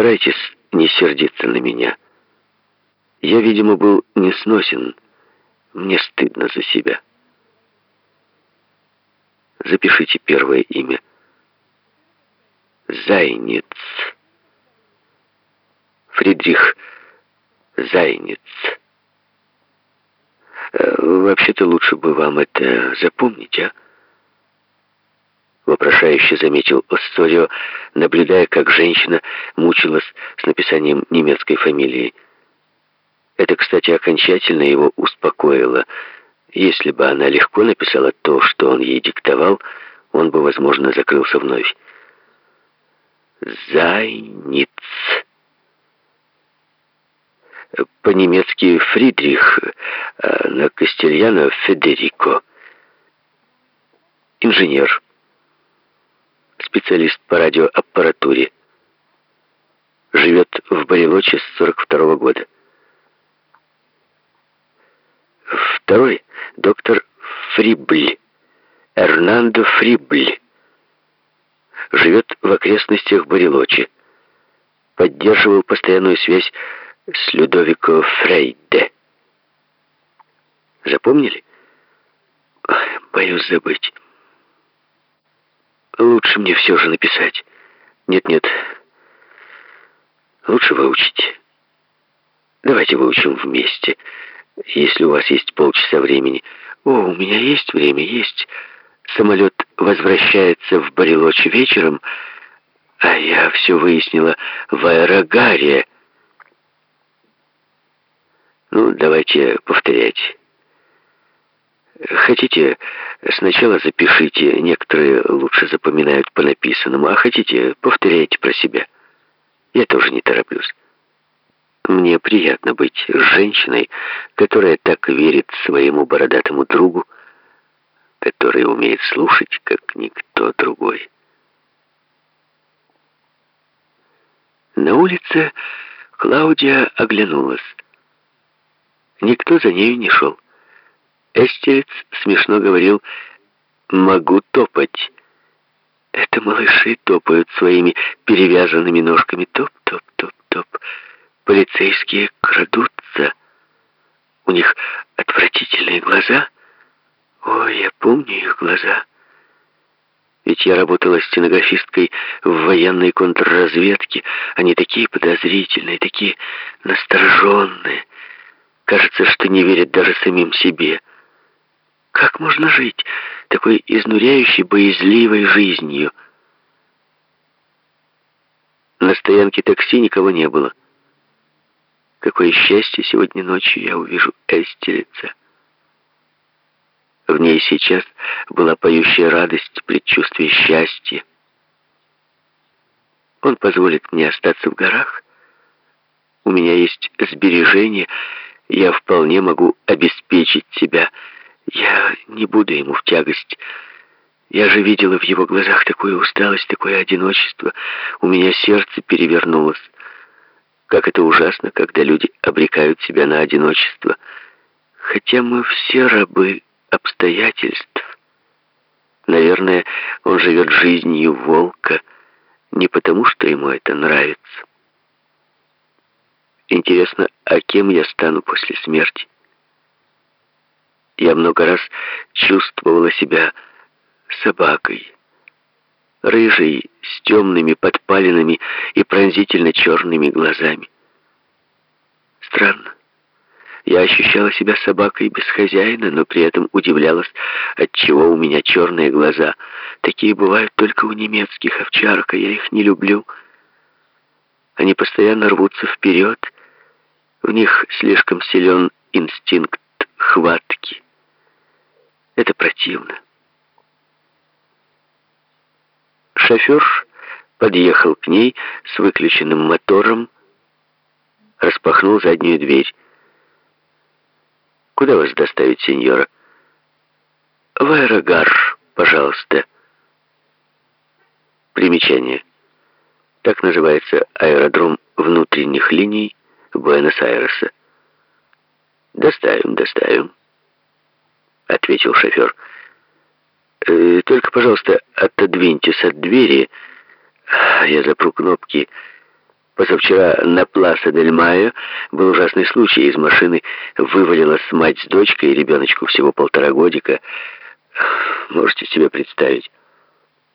Постарайтесь не сердиться на меня. Я, видимо, был несносен. Мне стыдно за себя. Запишите первое имя. Зайнец. Фридрих Зайнец. Э, вообще-то лучше бы вам это запомнить, а? Вопрошающе заметил Осторио, наблюдая, как женщина мучилась с написанием немецкой фамилии. Это, кстати, окончательно его успокоило. Если бы она легко написала то, что он ей диктовал, он бы, возможно, закрылся вновь. «Зайниц». По-немецки «Фридрих», а на Кастельяно «Федерико». Инженер. Специалист по радиоаппаратуре. Живет в Барелоче с 42 -го года. Второй — доктор Фрибль. Эрнандо Фрибль. Живет в окрестностях Барелочи. Поддерживал постоянную связь с Людовико Фрейде. Запомнили? Боюсь забыть. Лучше мне все же написать. Нет-нет. Лучше выучить. Давайте выучим вместе если у вас есть полчаса времени. О, у меня есть время, есть. Самолет возвращается в Барелочи вечером, а я все выяснила в аэрогаре. Ну, давайте повторять. Хотите, сначала запишите, некоторые лучше запоминают по написанному, а хотите, повторяйте про себя. Я тоже не тороплюсь. Мне приятно быть женщиной, которая так верит своему бородатому другу, который умеет слушать, как никто другой. На улице Клаудия оглянулась. Никто за нею не шел. Эстерец смешно говорил «могу топать». Это малыши топают своими перевязанными ножками топ-топ-топ-топ. Полицейские крадутся. У них отвратительные глаза. Ой, я помню их глаза. Ведь я работала стенографисткой в военной контрразведке. Они такие подозрительные, такие настороженные. Кажется, что не верят даже самим себе. Как можно жить такой изнуряющей, боязливой жизнью? На стоянке такси никого не было. Какое счастье сегодня ночью я увижу Эстерица. В ней сейчас была поющая радость, предчувствие счастья. Он позволит мне остаться в горах. У меня есть сбережения, я вполне могу обеспечить себя. Я не буду ему в тягость. Я же видела в его глазах такую усталость, такое одиночество. У меня сердце перевернулось. Как это ужасно, когда люди обрекают себя на одиночество. Хотя мы все рабы обстоятельств. Наверное, он живет жизнью волка не потому, что ему это нравится. Интересно, а кем я стану после смерти? Я много раз чувствовала себя собакой, рыжий, с темными подпалинами и пронзительно черными глазами. Странно. Я ощущала себя собакой без хозяина, но при этом удивлялась, отчего у меня черные глаза. Такие бывают только у немецких овчарок, а я их не люблю. Они постоянно рвутся вперед. В них слишком силен инстинкт хватки. Это противно. Шофер подъехал к ней с выключенным мотором, распахнул заднюю дверь. «Куда вас доставить, сеньора?» «В аэрогар, пожалуйста». Примечание. Так называется аэродром внутренних линий Буэнос-Айреса. «Доставим, доставим», — ответил шофер. Э, только, пожалуйста, отодвиньтесь от двери. Я запру кнопки. Позавчера на Пласа Дель Майо был ужасный случай. Из машины вывалилась мать с дочкой, и ребеночку всего полтора годика. Можете себе представить.